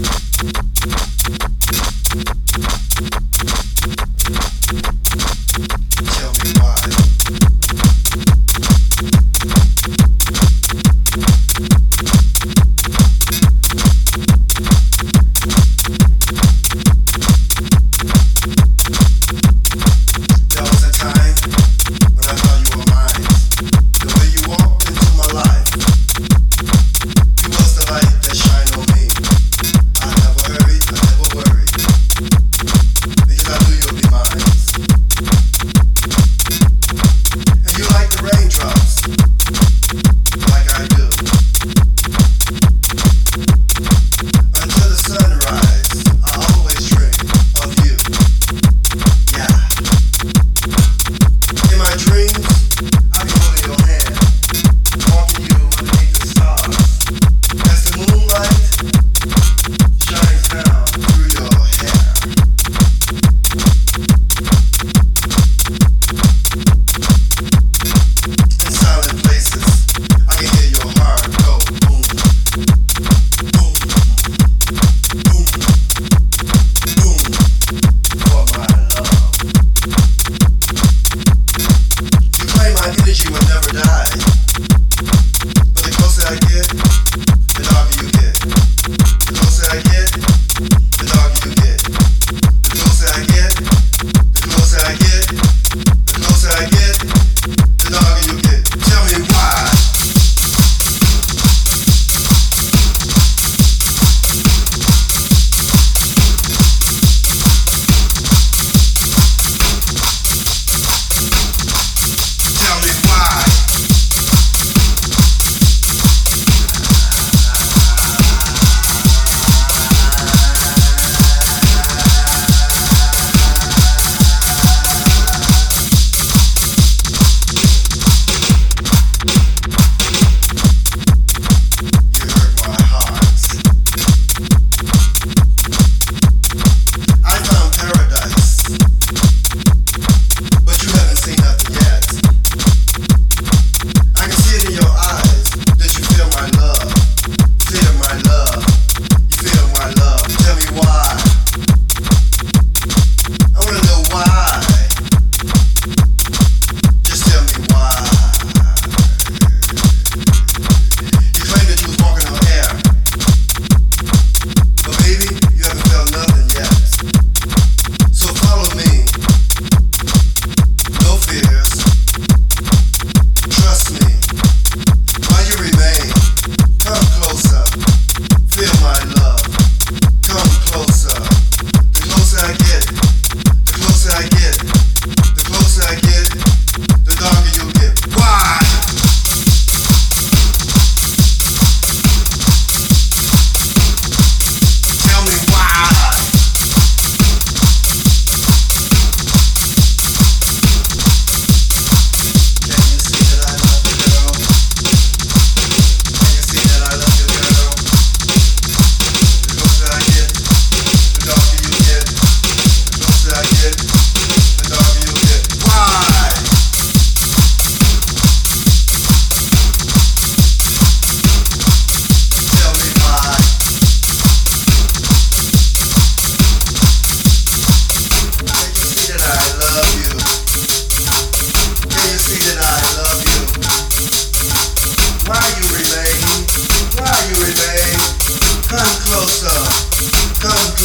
you.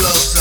Closer.